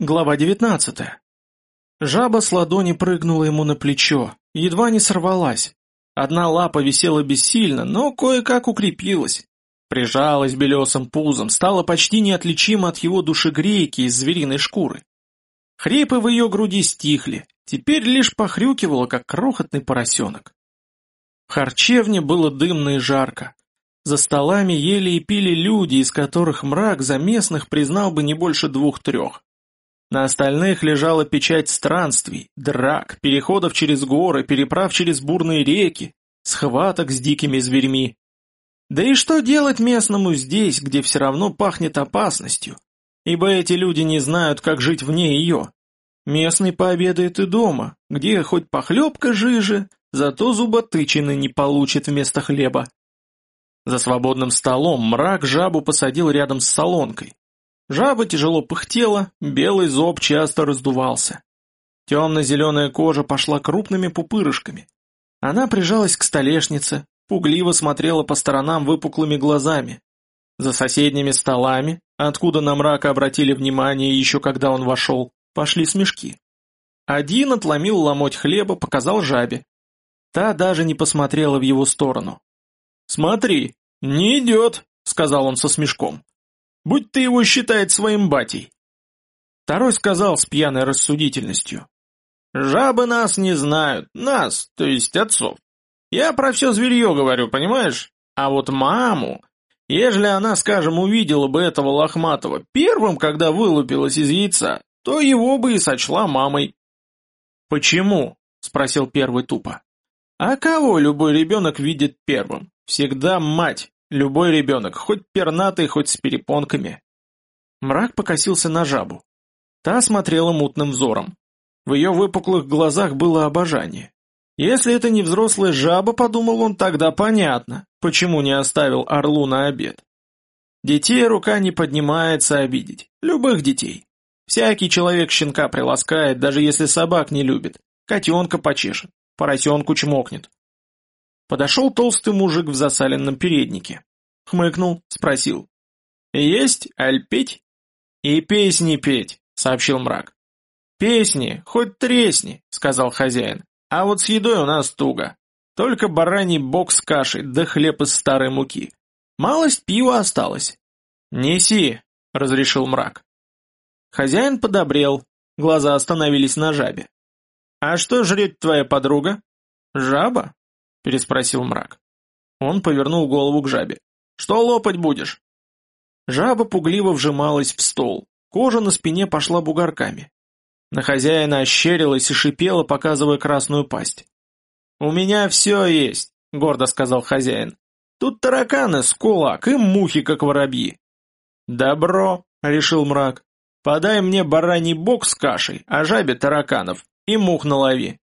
Глава 19. Жаба с ладони прыгнула ему на плечо, едва не сорвалась. Одна лапа висела бессильно, но кое-как укрепилась. Прижалась белесым пузом, стала почти неотличима от его душегрейки из звериной шкуры. Хрипы в ее груди стихли, теперь лишь похрюкивала, как крохотный поросенок. В харчевне было дымно и жарко. За столами ели и пили люди, из которых мрак за местных признал бы не больше двух-трех. На остальных лежала печать странствий, драк, переходов через горы, переправ через бурные реки, схваток с дикими зверьми. Да и что делать местному здесь, где все равно пахнет опасностью? Ибо эти люди не знают, как жить вне ее. Местный пообедает и дома, где хоть похлебка жиже, зато зуботычины не получит вместо хлеба. За свободным столом мрак жабу посадил рядом с солонкой, Жаба тяжело пыхтела, белый зоб часто раздувался. Темно-зеленая кожа пошла крупными пупырышками. Она прижалась к столешнице, пугливо смотрела по сторонам выпуклыми глазами. За соседними столами, откуда на мрака обратили внимание еще когда он вошел, пошли смешки. Один отломил ломоть хлеба, показал жабе. Та даже не посмотрела в его сторону. «Смотри, не идет», — сказал он со смешком. Будь ты его считает своим батей. Второй сказал с пьяной рассудительностью. Жабы нас не знают, нас, то есть отцов. Я про все зверье говорю, понимаешь? А вот маму, ежели она, скажем, увидела бы этого лохматого первым, когда вылупилась из яйца, то его бы и сочла мамой. «Почему?» — спросил первый тупо. «А кого любой ребенок видит первым? Всегда мать. Любой ребенок, хоть пернатый, хоть с перепонками. Мрак покосился на жабу. Та смотрела мутным взором. В ее выпуклых глазах было обожание. Если это не взрослая жаба, подумал он, тогда понятно, почему не оставил орлу на обед. Детей рука не поднимается обидеть. Любых детей. Всякий человек щенка приласкает, даже если собак не любит. Котенка почешет, поросенку чмокнет. Подошел толстый мужик в засаленном переднике. Хмыкнул, спросил. «Есть, аль петь?» «И песни петь», — сообщил мрак. «Песни, хоть тресни», — сказал хозяин. «А вот с едой у нас туго. Только бараний бок с кашей, да хлеб из старой муки. Малость пива осталось». «Неси», — разрешил мрак. Хозяин подобрел, глаза остановились на жабе. «А что жрет твоя подруга?» «Жаба?» переспросил мрак. Он повернул голову к жабе. «Что лопать будешь?» Жаба пугливо вжималась в стол, кожа на спине пошла бугорками. На хозяина ощерилась и шипела, показывая красную пасть. «У меня все есть», — гордо сказал хозяин. «Тут тараканы с кулак и мухи, как воробьи». «Добро», — решил мрак. «Подай мне бараний бок с кашей, а жабе тараканов, и мух налови».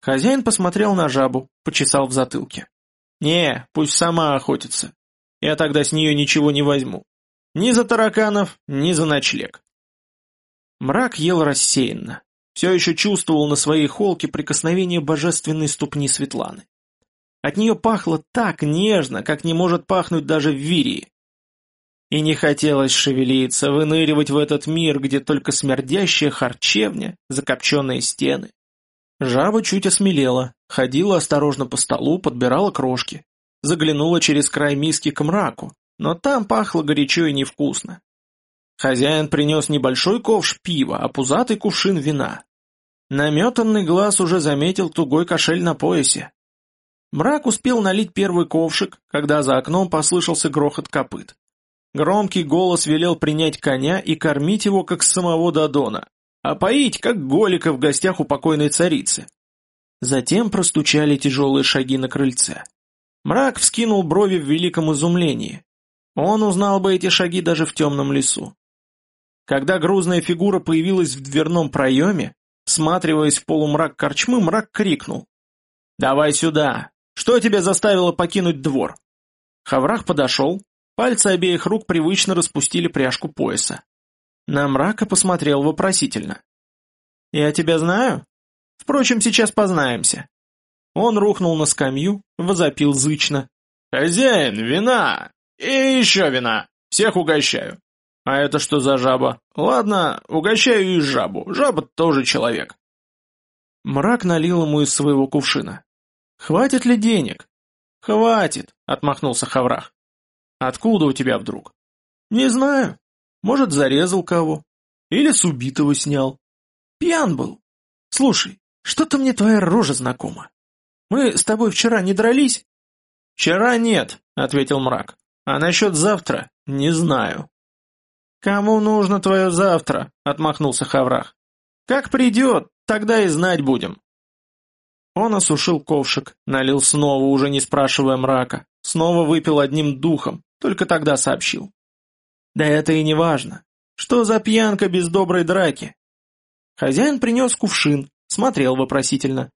Хозяин посмотрел на жабу, почесал в затылке. «Не, пусть сама охотится. Я тогда с нее ничего не возьму. Ни за тараканов, ни за ночлег». Мрак ел рассеянно. Все еще чувствовал на своей холке прикосновение божественной ступни Светланы. От нее пахло так нежно, как не может пахнуть даже в Вирии. И не хотелось шевелиться, выныривать в этот мир, где только смердящая харчевня, закопченные стены, Жаба чуть осмелела, ходила осторожно по столу, подбирала крошки. Заглянула через край миски к мраку, но там пахло горячо и невкусно. Хозяин принес небольшой ковш пива, а пузатый кувшин вина. Наметанный глаз уже заметил тугой кошель на поясе. Мрак успел налить первый ковшик, когда за окном послышался грохот копыт. Громкий голос велел принять коня и кормить его, как самого Дадона, а поить, как голика в гостях у покойной царицы. Затем простучали тяжелые шаги на крыльце. Мрак вскинул брови в великом изумлении. Он узнал бы эти шаги даже в темном лесу. Когда грузная фигура появилась в дверном проеме, всматриваясь в полумрак корчмы, мрак крикнул. «Давай сюда! Что тебя заставило покинуть двор?» Хаврах подошел, пальцы обеих рук привычно распустили пряжку пояса. На мрака посмотрел вопросительно. «Я тебя знаю? Впрочем, сейчас познаемся». Он рухнул на скамью, возопил зычно. «Хозяин, вина! И еще вина! Всех угощаю!» А это что за жаба? Ладно, угощаю и жабу. Жаба тоже человек. Мрак налил ему из своего кувшина. «Хватит ли денег?» «Хватит», — отмахнулся Хаврах. «Откуда у тебя вдруг?» «Не знаю. Может, зарезал кого. Или с убитого снял. Пьян был. Слушай, что-то мне твоя рожа знакома. Мы с тобой вчера не дрались?» «Вчера нет», — ответил мрак. «А насчет завтра не знаю». «Кому нужно твое завтра?» — отмахнулся Хаврах. «Как придет, тогда и знать будем». Он осушил ковшик, налил снова, уже не спрашивая мрака, снова выпил одним духом, только тогда сообщил. «Да это и не важно. Что за пьянка без доброй драки?» Хозяин принес кувшин, смотрел вопросительно.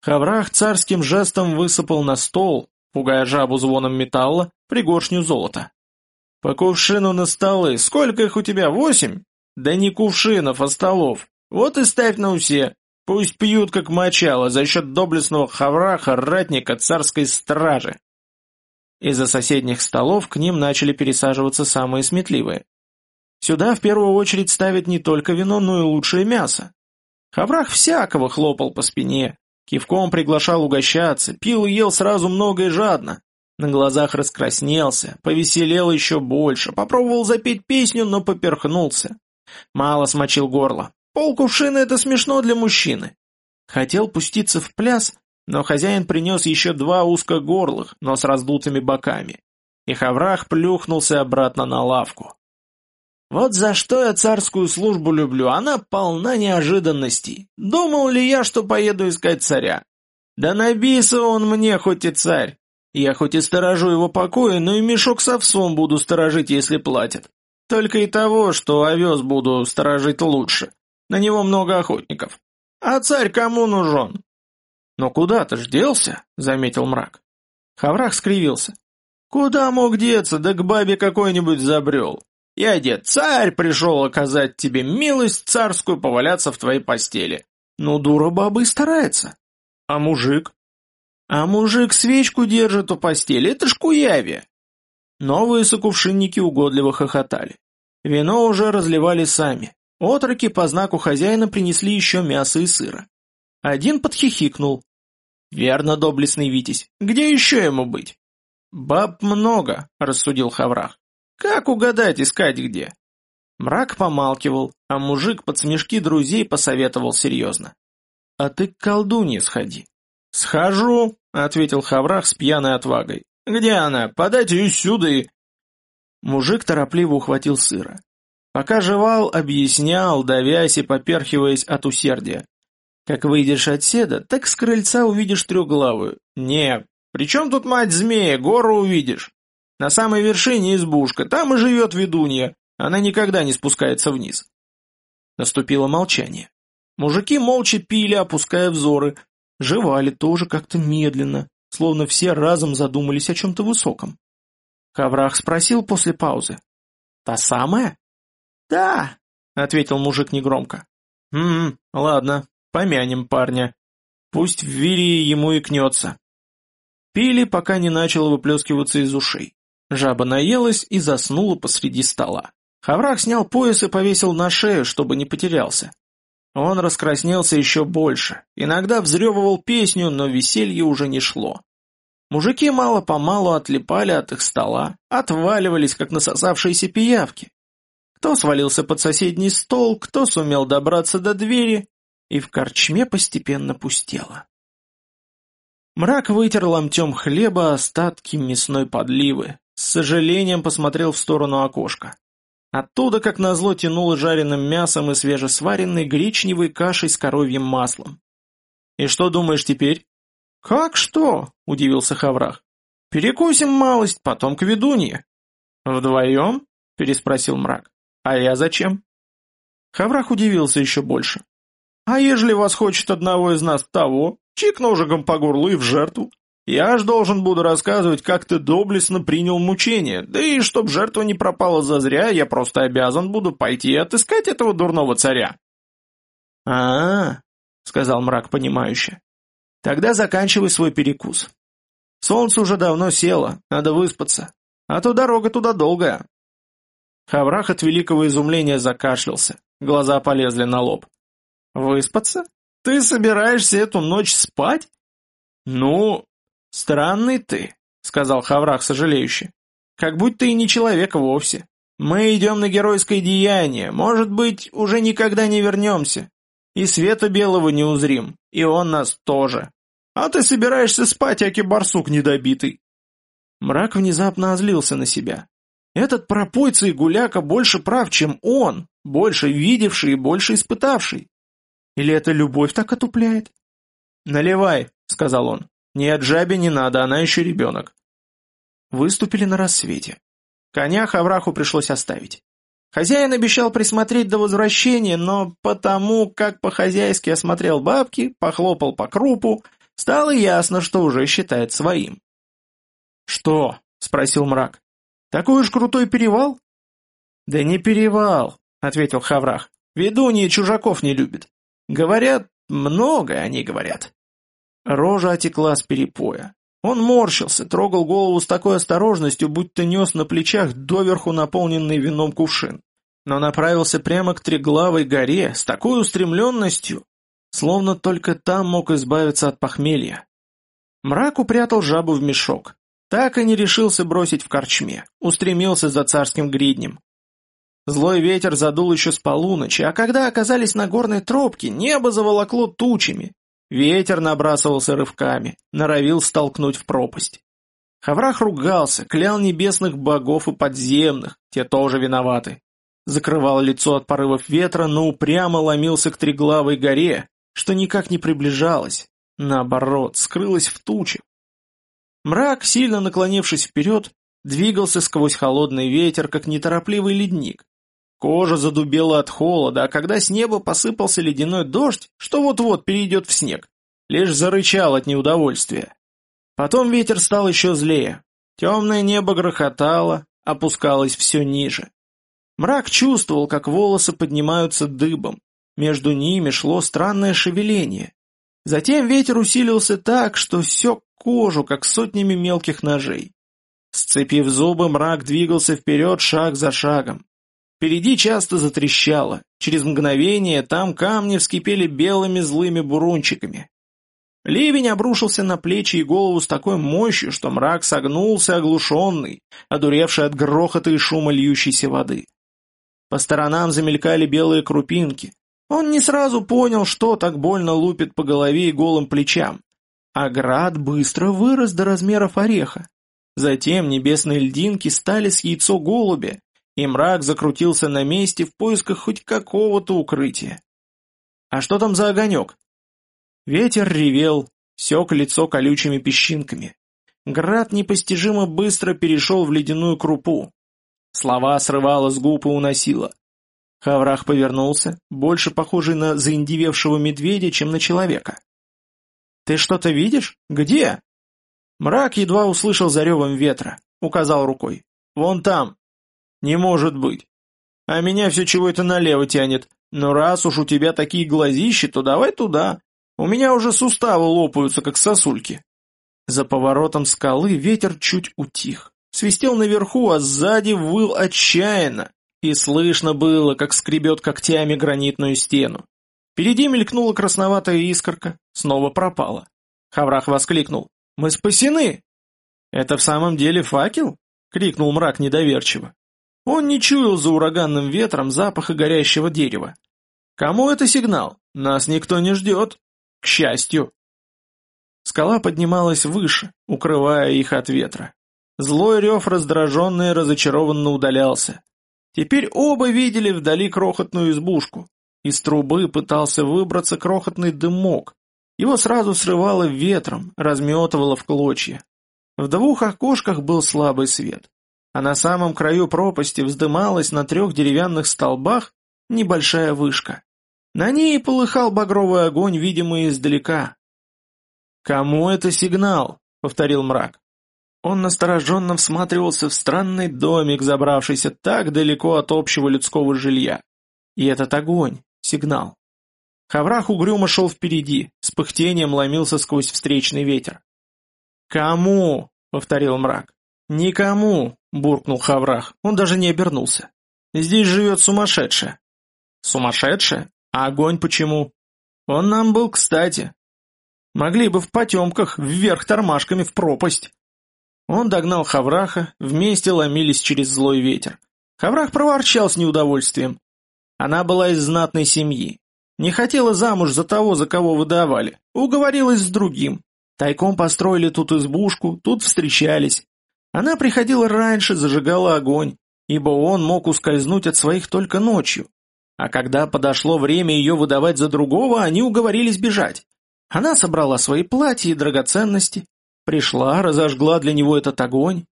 Хаврах царским жестом высыпал на стол, пугая жабу звоном металла, пригоршню золота. «По кувшину на столы. Сколько их у тебя, восемь?» «Да не кувшинов, а столов. Вот и ставь на усе. Пусть пьют как мочало за счет доблестного хавраха ратника царской стражи». Из-за соседних столов к ним начали пересаживаться самые сметливые. Сюда в первую очередь ставят не только вино, но и лучшее мясо. Хаврах всякого хлопал по спине, кивком приглашал угощаться, пил и ел сразу много и жадно. На глазах раскраснелся, повеселел еще больше, попробовал запеть песню, но поперхнулся. Мало смочил горло. Полкувшина — это смешно для мужчины. Хотел пуститься в пляс, но хозяин принес еще два узкогорлых, но с раздутыми боками. И Хаврах плюхнулся обратно на лавку. Вот за что я царскую службу люблю, она полна неожиданностей. Думал ли я, что поеду искать царя? Да набился он мне, хоть и царь. Я хоть и сторожу его покоя, но и мешок с овсом буду сторожить, если платят. Только и того, что овес буду сторожить лучше. На него много охотников. А царь кому нужен? Но куда ты ж делся, заметил мрак. Хаврах скривился. Куда мог деться, да к бабе какой-нибудь забрел. Я, дед, царь пришел оказать тебе милость царскую поваляться в твоей постели. Ну, дура баба и старается. А мужик? А мужик свечку держит у постели, это ж куяви. Новые сокувшинники угодливо хохотали. Вино уже разливали сами. Отроки по знаку хозяина принесли еще мясо и сыра. Один подхихикнул. «Верно, доблестный Витязь, где еще ему быть?» «Баб много», — рассудил Хаврах. «Как угадать, искать где?» Мрак помалкивал, а мужик под смешки друзей посоветовал серьезно. «А ты к колдунье сходи». «Схожу», — ответил Хаврах с пьяной отвагой. «Где она? Подайте ее сюда и...» Мужик торопливо ухватил сыра. Пока жевал, объяснял, давясь и поперхиваясь от усердия. Как выйдешь от седа, так с крыльца увидишь трехглавую. Не, при чем тут мать змея, гору увидишь. На самой вершине избушка, там и живет ведунья, она никогда не спускается вниз. Наступило молчание. Мужики молча пили, опуская взоры, Жевали тоже как-то медленно, словно все разом задумались о чем-то высоком. Хаврах спросил после паузы. «Та самая?» «Да», — ответил мужик негромко. «М-м, ладно, помянем парня. Пусть в Вирии ему и кнется». Пили, пока не начало выплескиваться из ушей. Жаба наелась и заснула посреди стола. Хаврах снял пояс и повесил на шею, чтобы не потерялся. Он раскраснелся еще больше, иногда взрёвывал песню, но веселье уже не шло. Мужики мало-помалу отлипали от их стола, отваливались, как насосавшиеся пиявки. Кто свалился под соседний стол, кто сумел добраться до двери, и в корчме постепенно пустело. Мрак вытер ломтем хлеба остатки мясной подливы, с сожалением посмотрел в сторону окошка. Оттуда, как назло, тянуло жареным мясом и свежесваренной гречневой кашей с коровьим маслом. «И что думаешь теперь?» «Как что?» — удивился Хаврах. «Перекусим малость, потом к ведунье». «Вдвоем?» — переспросил мрак. «А я зачем?» Хаврах удивился еще больше. «А ежели вас хочет одного из нас того, чик ножиком по горлу и в жертву? Я ж должен буду рассказывать, как ты доблестно принял мучение, да и чтоб жертва не пропала зазря, я просто обязан буду пойти и отыскать этого дурного царя». «А-а-а», сказал мрак понимающе. «Тогда заканчивай свой перекус. Солнце уже давно село, надо выспаться, а то дорога туда долгая». Хаврах от великого изумления закашлялся, глаза полезли на лоб. «Выспаться? Ты собираешься эту ночь спать?» «Ну, странный ты», — сказал Хаврах сожалеюще. «Как будто и не человек вовсе. Мы идем на геройское деяние, может быть, уже никогда не вернемся. И света белого не узрим, и он нас тоже. А ты собираешься спать, аки барсук недобитый». Мрак внезапно озлился на себя. Этот пропойца и гуляка больше прав, чем он, больше видевший и больше испытавший. Или это любовь так отупляет? «Наливай», — сказал он. «Нет, жабе не надо, она еще ребенок». Выступили на рассвете. Коня Хавраху пришлось оставить. Хозяин обещал присмотреть до возвращения, но потому, как по-хозяйски осмотрел бабки, похлопал по крупу, стало ясно, что уже считает своим. «Что?» — спросил мрак. «Такой уж крутой перевал?» «Да не перевал», — ответил Хаврах. «Ведунья чужаков не любит. Говорят, многое они говорят». Рожа отекла с перепоя. Он морщился, трогал голову с такой осторожностью, будто нес на плечах доверху наполненный вином кувшин. Но направился прямо к Треглавой горе с такой устремленностью, словно только там мог избавиться от похмелья. Мрак упрятал жабу в мешок. Так и не решился бросить в корчме, устремился за царским гриднем. Злой ветер задул еще с полуночи, а когда оказались на горной тропке, небо заволокло тучами, Ветер набрасывался рывками, норовил столкнуть в пропасть. Хаврах ругался, клял небесных богов и подземных, те тоже виноваты. Закрывал лицо от порывов ветра, но упрямо ломился к Триглавой горе, что никак не приближалась, наоборот, скрылась в тучах. Мрак, сильно наклонившись вперед, двигался сквозь холодный ветер, как неторопливый ледник, Кожа задубела от холода, а когда с неба посыпался ледяной дождь, что вот-вот перейдет в снег, лишь зарычал от неудовольствия. Потом ветер стал еще злее. Темное небо грохотало, опускалось все ниже. Мрак чувствовал, как волосы поднимаются дыбом. Между ними шло странное шевеление. Затем ветер усилился так, что сек кожу, как сотнями мелких ножей. Сцепив зубы, мрак двигался вперед шаг за шагом. Впереди часто затрещало. Через мгновение там камни вскипели белыми злыми бурунчиками. Ливень обрушился на плечи и голову с такой мощью, что мрак согнулся оглушенный, одуревший от грохота и шума льющейся воды. По сторонам замелькали белые крупинки. Он не сразу понял, что так больно лупит по голове и голым плечам. А град быстро вырос до размеров ореха. Затем небесные льдинки стали с яйцо голубя, и мрак закрутился на месте в поисках хоть какого-то укрытия. А что там за огонек? Ветер ревел, сек лицо колючими песчинками. Град непостижимо быстро перешел в ледяную крупу. Слова срывало с губ и уносило. Хаврах повернулся, больше похожий на заиндевевшего медведя, чем на человека. «Ты что-то видишь? Где?» Мрак едва услышал за ревом ветра, указал рукой. «Вон там, «Не может быть. А меня все чего-то налево тянет. Но раз уж у тебя такие глазищи, то давай туда. У меня уже суставы лопаются, как сосульки». За поворотом скалы ветер чуть утих. Свистел наверху, а сзади выл отчаянно. И слышно было, как скребет когтями гранитную стену. Впереди мелькнула красноватая искорка, снова пропала. Хаврах воскликнул. «Мы спасены!» «Это в самом деле факел?» — крикнул мрак недоверчиво. Он не чуял за ураганным ветром запаха горящего дерева. Кому это сигнал? Нас никто не ждет. К счастью. Скала поднималась выше, укрывая их от ветра. Злой рев раздраженно и разочарованно удалялся. Теперь оба видели вдали крохотную избушку. Из трубы пытался выбраться крохотный дымок. Его сразу срывало ветром, разметывало в клочья. В двух окошках был слабый свет а на самом краю пропасти вздымалась на трех деревянных столбах небольшая вышка. На ней полыхал багровый огонь, видимый издалека. «Кому это сигнал?» — повторил мрак. Он настороженно всматривался в странный домик, забравшийся так далеко от общего людского жилья. И этот огонь — сигнал. Хаврах угрюмо шел впереди, с пыхтением ломился сквозь встречный ветер. «Кому?» — повторил мрак. «Никому!» — буркнул Хаврах, он даже не обернулся. Здесь живет сумасшедшая». «Сумасшедшая? А огонь почему?» «Он нам был кстати. Могли бы в потемках, вверх тормашками в пропасть». Он догнал Хавраха, вместе ломились через злой ветер. Хаврах проворчал с неудовольствием. Она была из знатной семьи. Не хотела замуж за того, за кого выдавали. Уговорилась с другим. Тайком построили тут избушку, тут встречались. Она приходила раньше, зажигала огонь, ибо он мог ускользнуть от своих только ночью. А когда подошло время ее выдавать за другого, они уговорились бежать. Она собрала свои платья и драгоценности, пришла, разожгла для него этот огонь.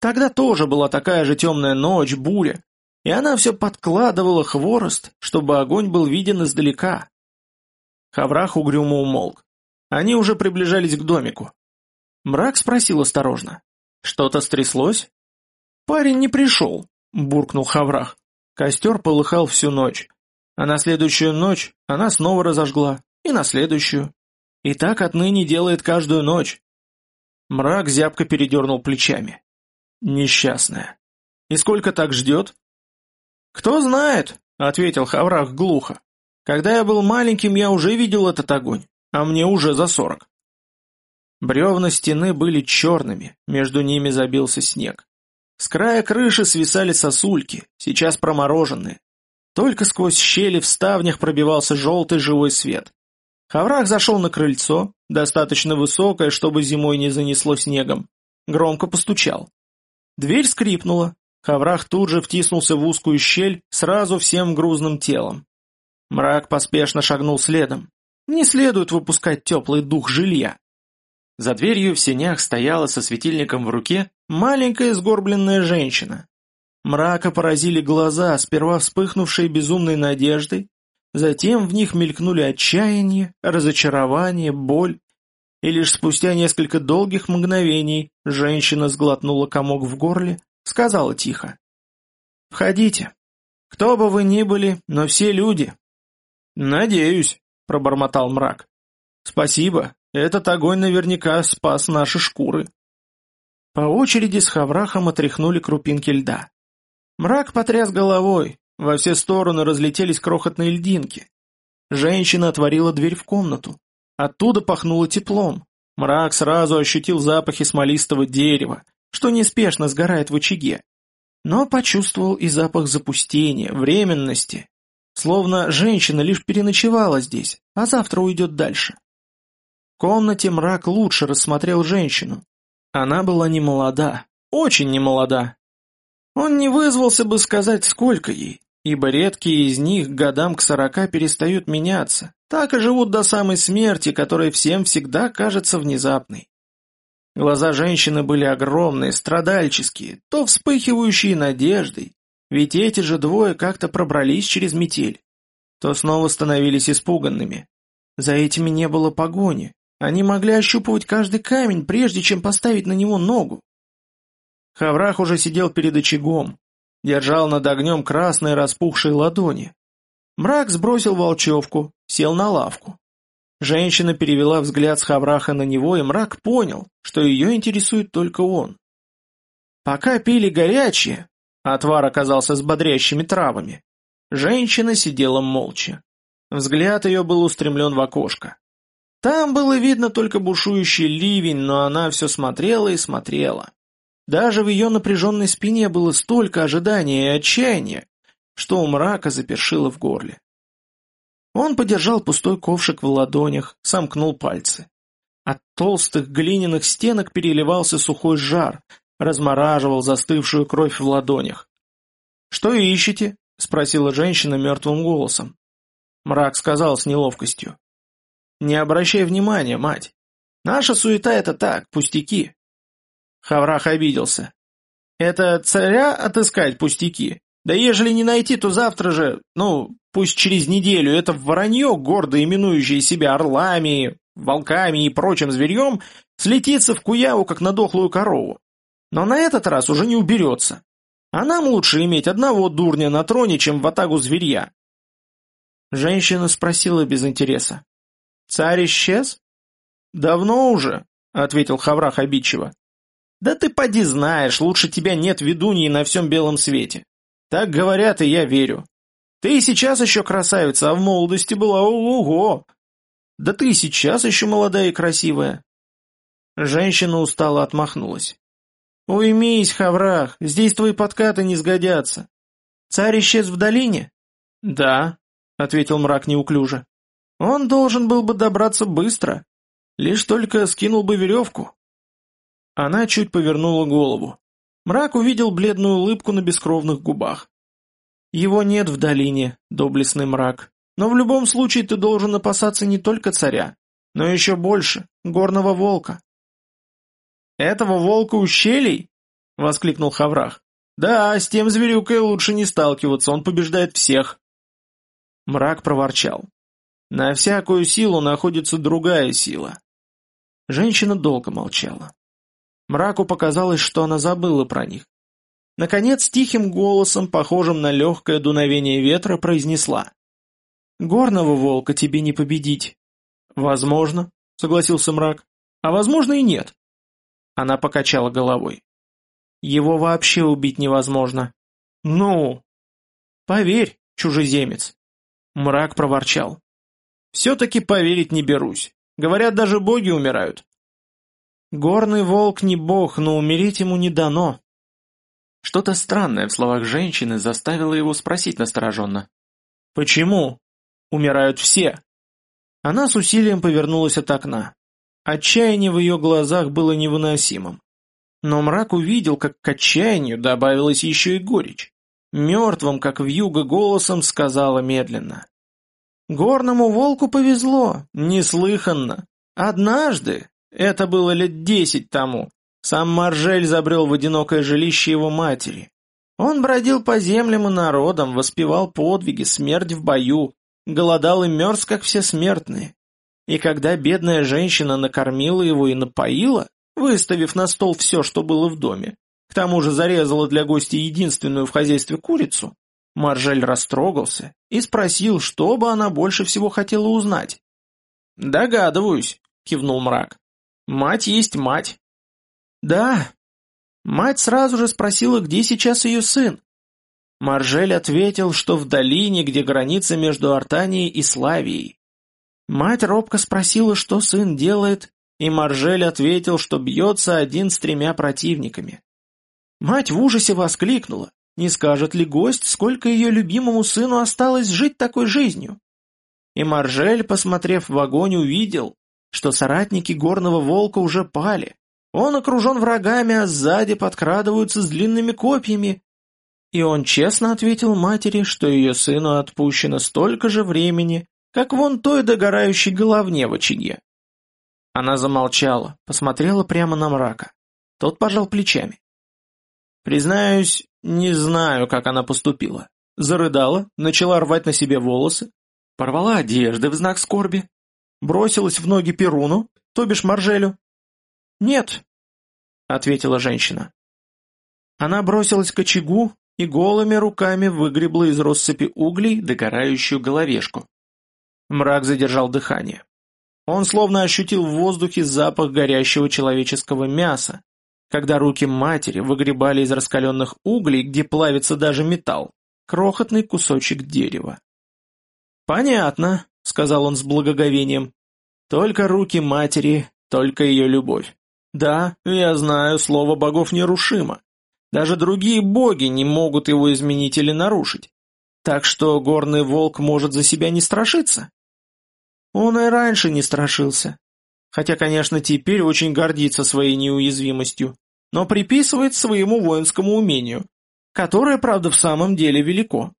Тогда тоже была такая же темная ночь, буря, и она все подкладывала хворост, чтобы огонь был виден издалека. Хаврах угрюмо умолк. Они уже приближались к домику. Мрак спросил осторожно. «Что-то стряслось?» «Парень не пришел», — буркнул Хаврах. Костер полыхал всю ночь. А на следующую ночь она снова разожгла. И на следующую. И так отныне делает каждую ночь. Мрак зябко передернул плечами. Несчастная. И сколько так ждет? Кто знает, ответил Хаврах глухо. Когда я был маленьким, я уже видел этот огонь, а мне уже за сорок. Бревна стены были черными, между ними забился снег. С края крыши свисали сосульки, сейчас промороженные. Только сквозь щели в ставнях пробивался желтый живой свет. Хаврах зашел на крыльцо, достаточно высокое, чтобы зимой не занесло снегом. Громко постучал. Дверь скрипнула. Хаврах тут же втиснулся в узкую щель, сразу всем грузным телом. Мрак поспешно шагнул следом. Не следует выпускать теплый дух жилья. За дверью в сенях стояла со светильником в руке маленькая сгорбленная женщина. Мрака поразили глаза, сперва вспыхнувшие безумной надеждой, затем в них мелькнули отчаяние, разочарование, боль, и лишь спустя несколько долгих мгновений женщина сглотнула комок в горле, сказала тихо. «Входите. Кто бы вы ни были, но все люди». «Надеюсь», — пробормотал мрак. «Спасибо, этот огонь наверняка спас наши шкуры». По очереди с Хаврахом отряхнули крупинки льда. Мрак потряс головой, во все стороны разлетелись крохотные льдинки. Женщина отворила дверь в комнату. Оттуда пахнуло теплом. Мрак сразу ощутил запахи смолистого дерева, что неспешно сгорает в очаге. Но почувствовал и запах запустения, временности. Словно женщина лишь переночевала здесь, а завтра уйдет дальше. В комнате мрак лучше рассмотрел женщину. Она была не молода, очень не молода. Он не вызвался бы сказать, сколько ей, ибо редкие из них годам к сорока перестают меняться, так и живут до самой смерти, которая всем всегда кажется внезапной. Глаза женщины были огромные, страдальческие, то вспыхивающие надеждой, ведь эти же двое как-то пробрались через метель, то снова становились испуганными. За этими не было погони, они могли ощупывать каждый камень, прежде чем поставить на него ногу. Хаврах уже сидел перед очагом, держал над огнем красные распухшие ладони. Мрак сбросил волчевку, сел на лавку. Женщина перевела взгляд с Хавраха на него, и мрак понял, что ее интересует только он. Пока пили горячее, отвар оказался с бодрящими травами, женщина сидела молча. Взгляд ее был устремлен в окошко. Там было видно только бушующий ливень, но она все смотрела и смотрела. Даже в ее напряженной спине было столько ожидания и отчаяния, что у мрака запершило в горле. Он подержал пустой ковшик в ладонях, сомкнул пальцы. От толстых глиняных стенок переливался сухой жар, размораживал застывшую кровь в ладонях. «Что ищете?» — спросила женщина мертвым голосом. Мрак сказал с неловкостью. «Не обращай внимания, мать. Наша суета — это так, пустяки. Хаврах обиделся. «Это царя отыскать пустяки? Да ежели не найти, то завтра же, ну, пусть через неделю, это воронье, гордо именующее себя орлами, волками и прочим зверьем, слетится в куяву, как на дохлую корову. Но на этот раз уже не уберется. А нам лучше иметь одного дурня на троне, чем в атаку зверья». Женщина спросила без интереса. «Царь исчез?» «Давно уже», — ответил Хаврах обидчиво. «Да ты поди знаешь, лучше тебя нет ведуньи на всем белом свете. Так говорят, и я верю. Ты и сейчас еще красавица, а в молодости была ого-го. Да ты и сейчас еще молодая и красивая. Женщина устало отмахнулась. «Уймись, Хаврах, здесь твои подкаты не сгодятся. Царь исчез в долине?» «Да», — ответил мрак неуклюже. «Он должен был бы добраться быстро, лишь только скинул бы веревку». Она чуть повернула голову. Мрак увидел бледную улыбку на бескровных губах. «Его нет в долине, доблестный мрак, но в любом случае ты должен опасаться не только царя, но еще больше, горного волка». «Этого волка ущелий?» — воскликнул Хаврах. «Да, с тем зверюкой лучше не сталкиваться, он побеждает всех». Мрак проворчал. «На всякую силу находится другая сила». Женщина долго молчала. Мраку показалось, что она забыла про них. Наконец, тихим голосом, похожим на легкое дуновение ветра, произнесла. «Горного волка тебе не победить». «Возможно», — согласился мрак. «А возможно и нет». Она покачала головой. Его вообще убить невозможно. Ну? Поверь, чужеземец. Мрак проворчал. Все-таки поверить не берусь. Говорят, даже боги умирают. Горный волк не бог, но умереть ему не дано. Что-то странное в словах женщины заставило его спросить настороженно. «Почему? Умирают все!» Она с усилием повернулась от окна. Отчаяние в ее глазах было невыносимым. Но мрак увидел, как к отчаянию добавилась еще и горечь. Мертвым, как вьюга, голосом сказала медленно. «Горному волку повезло, неслыханно. Однажды, это было лет десять тому, сам Маржель забрел в одинокое жилище его матери. Он бродил по землям и народам, воспевал подвиги, смерть в бою, голодал и мерз, как все смертные. И когда бедная женщина накормила его и напоила, выставив на стол все, что было в доме, к тому же зарезала для гостя единственную в хозяйстве курицу, Маржель растрогался и спросил, что бы она больше всего хотела узнать. «Догадываюсь», — кивнул мрак. «Мать есть мать». «Да». Мать сразу же спросила, где сейчас ее сын. Маржель ответил, что в долине, где граница между Артанией и Славией. Мать робко спросила, что сын делает, и Маржель ответил, что бьется один с тремя противниками. Мать в ужасе воскликнула, не скажет ли гость, сколько ее любимому сыну осталось жить такой жизнью. И Маржель, посмотрев в огонь, увидел, что соратники горного волка уже пали. Он окружен врагами, а сзади подкрадываются с длинными копьями. И он честно ответил матери, что ее сыну отпущено столько же времени, как вон той догорающей головне в очаге. Она замолчала, посмотрела прямо на мрака. Тот пожал плечами. Признаюсь, не знаю, как она поступила. Зарыдала, начала рвать на себе волосы, порвала одежды в знак скорби, бросилась в ноги Перуну, то бишь Маржелю. «Нет», — ответила женщина. Она бросилась к очагу и голыми руками выгребла из россыпи углей догорающую головешку. Мрак задержал дыхание. Он словно ощутил в воздухе запах горящего человеческого мяса, когда руки матери выгребали из раскаленных углей, где плавится даже металл, крохотный кусочек дерева. «Понятно», — сказал он с благоговением. «Только руки матери, только ее любовь. Да, я знаю, слово богов нерушимо. Даже другие боги не могут его изменить или нарушить. Так что горный волк может за себя не страшиться. Он и раньше не страшился. Хотя, конечно, теперь очень гордится своей неуязвимостью, но приписывает своему воинскому умению, которое, правда, в самом деле велико.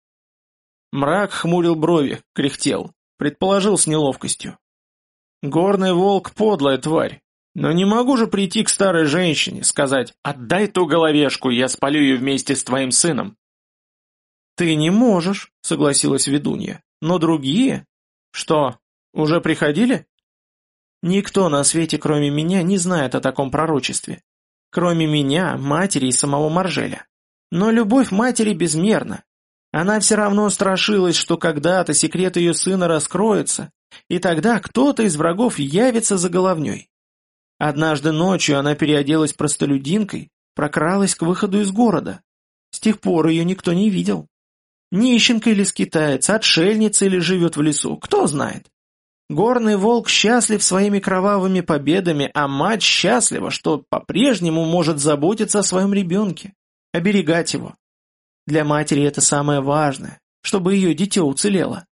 Мрак хмурил брови, кряхтел, предположил с неловкостью. Горный волк — подлая тварь, но не могу же прийти к старой женщине, сказать «Отдай ту головешку, я спалю ее вместе с твоим сыном». «Ты не можешь», — согласилась ведунья, — «но другие...» «Что, уже приходили? Никто на свете, кроме меня, не знает о таком пророчестве. Кроме меня, матери и самого Маржеля. Но любовь матери безмерна. Она все равно страшилась, что когда-то секрет ее сына раскроется, и тогда кто-то из врагов явится за головней. Однажды ночью она переоделась простолюдинкой, прокралась к выходу из города. С тех пор ее никто не видел. Нищенка или скитаец, отшельница или живет в лесу, кто знает. Горный волк счастлив своими кровавыми победами, а мать счастлива, что по-прежнему может заботиться о своем ребенке, оберегать его. Для матери это самое важное, чтобы ее дитё уцелело.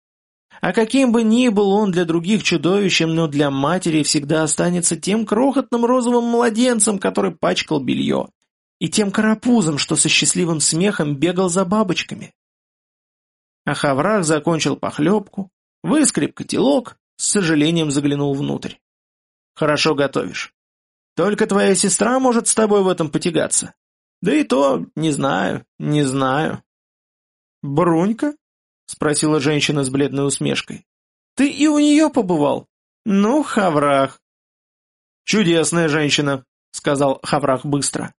А каким бы ни был он для других чудовищем, но для матери всегда останется тем крохотным розовым младенцем, который пачкал белье, и тем карапузом, что со счастливым смехом бегал за бабочками. А Хаврах закончил похлебку, выскреб котелок, с сожалением заглянул внутрь. «Хорошо готовишь. Только твоя сестра может с тобой в этом потягаться. Да и то, не знаю, не знаю». «Брунька?» — спросила женщина с бледной усмешкой. «Ты и у нее побывал? Ну, Хаврах!» «Чудесная женщина», — сказал Хаврах быстро.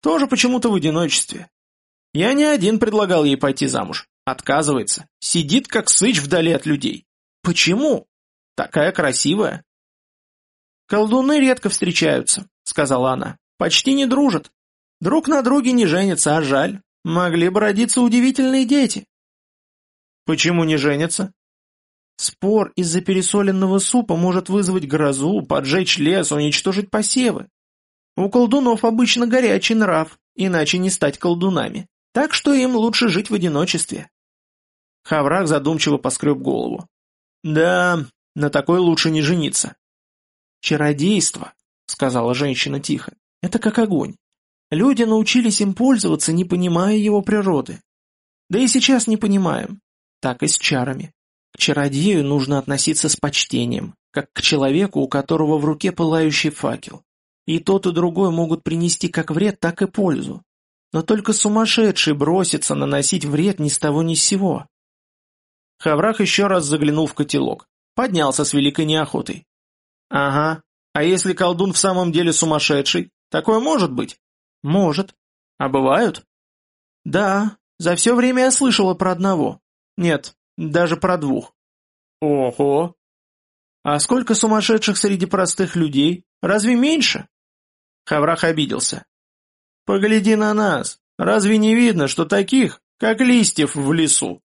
«Тоже почему-то в одиночестве. Я не один предлагал ей пойти замуж. Отказывается. Сидит как сыч вдали от людей. Почему? Такая красивая». «Колдуны редко встречаются», — сказала она. «Почти не дружат. Друг на друге не женятся, а жаль. Могли бы родиться удивительные дети». Почему не женятся? Спор из-за пересоленного супа может вызвать грозу, поджечь лес, уничтожить посевы. У колдунов обычно горячий нрав, иначе не стать колдунами. Так что им лучше жить в одиночестве. Хаврак задумчиво поскреб голову. Да, на такой лучше не жениться. Чародейство, сказала женщина тихо, это как огонь. Люди научились им пользоваться, не понимая его природы. Да и сейчас не понимаем так и с чарами. К чародею нужно относиться с почтением, как к человеку, у которого в руке пылающий факел. И тот и другой могут принести как вред, так и пользу. Но только сумасшедший бросится наносить вред ни с того ни с сего. Хаврах еще раз заглянул в котелок. Поднялся с великой неохотой. «Ага, а если колдун в самом деле сумасшедший? Такое может быть?» «Может. А бывают?» «Да, за все время я слышала про одного. Нет, даже про двух. Ого! А сколько сумасшедших среди простых людей? Разве меньше? Хаврах обиделся. Погляди на нас. Разве не видно, что таких, как листьев в лесу?